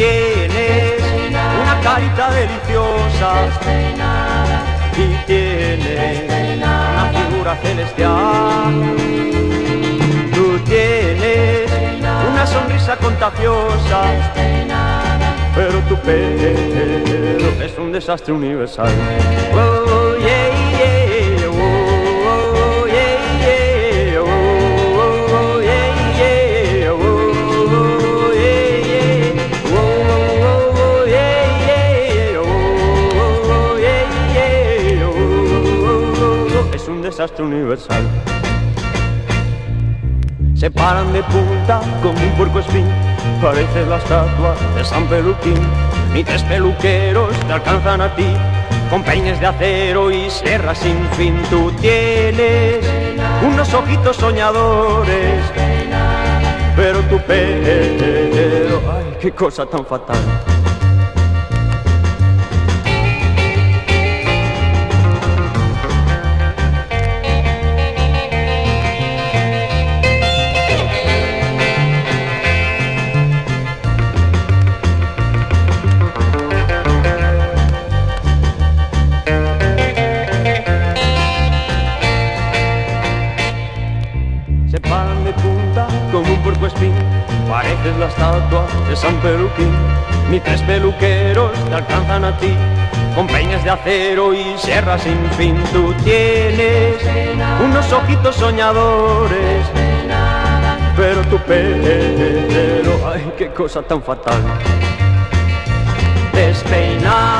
Tienes una carita deliciosa y tienes una figura celestial. Tú tienes una sonrisa contagiosa, pero tu pelo es un desastre universal. Desastre universal. Se paran de punta como un puerco espín, parece la estatua de San Peluquín. Ni tres peluqueros te alcanzan a ti, con peines de acero y sierras sin fin. Tú tienes unos ojitos soñadores, pero tu pelo, ay, qué cosa tan fatal. Pareces la estatua de San Peluquín. Ni tres peluqueros te alcanzan a ti, con peines de acero y sierras sin fin. Tú tienes unos ojitos soñadores, pero tu pelo, ay, qué cosa tan fatal. Despeinado